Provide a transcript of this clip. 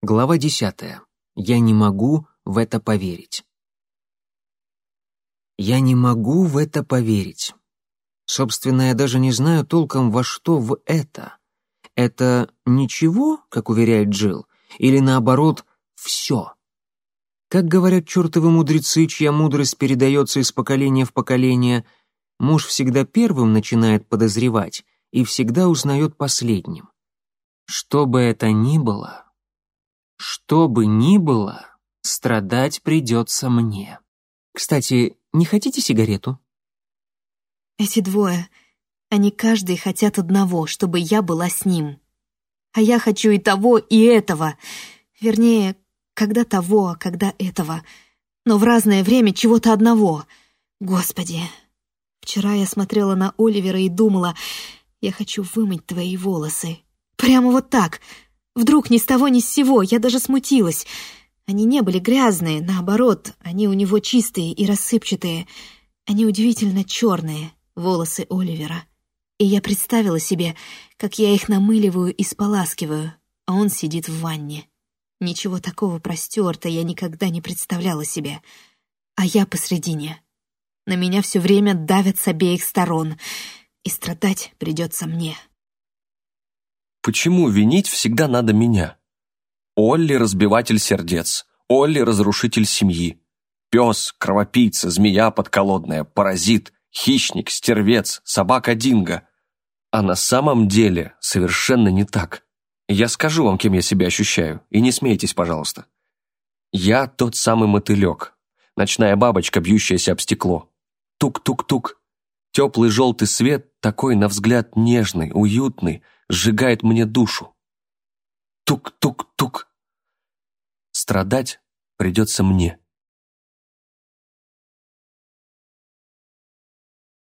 Глава десятая. Я не могу в это поверить. Я не могу в это поверить. Собственно, я даже не знаю толком, во что в это. Это ничего, как уверяет Джилл, или наоборот, все. Как говорят чертовы мудрецы, чья мудрость передается из поколения в поколение, муж всегда первым начинает подозревать и всегда узнает последним. Что бы это ни было, что бы ни было, страдать придется мне. Кстати, не хотите сигарету? Эти двое, они каждый хотят одного, чтобы я была с ним. А я хочу и того, и этого. Вернее, когда того, а когда этого. Но в разное время чего-то одного. Господи. Вчера я смотрела на Оливера и думала, я хочу вымыть твои волосы. Прямо вот так. Вдруг ни с того ни с сего, я даже смутилась. Они не были грязные, наоборот, они у него чистые и рассыпчатые. Они удивительно черные, волосы Оливера. И я представила себе, как я их намыливаю и споласкиваю, а он сидит в ванне. Ничего такого простерта я никогда не представляла себе. А я посредине. На меня все время давят с обеих сторон, и страдать придется мне. Почему винить всегда надо меня? Олли – разбиватель сердец, Олли – разрушитель семьи. Пес, кровопийца, змея подколодная, паразит, хищник, стервец, собака Динго. А на самом деле совершенно не так. Я скажу вам, кем я себя ощущаю, и не смейтесь, пожалуйста. Я тот самый мотылек, ночная бабочка, бьющаяся об стекло. Тук-тук-тук. Теплый желтый свет, такой, на взгляд, нежный, уютный, сжигает мне душу. Тук-тук-тук. Страдать придется мне.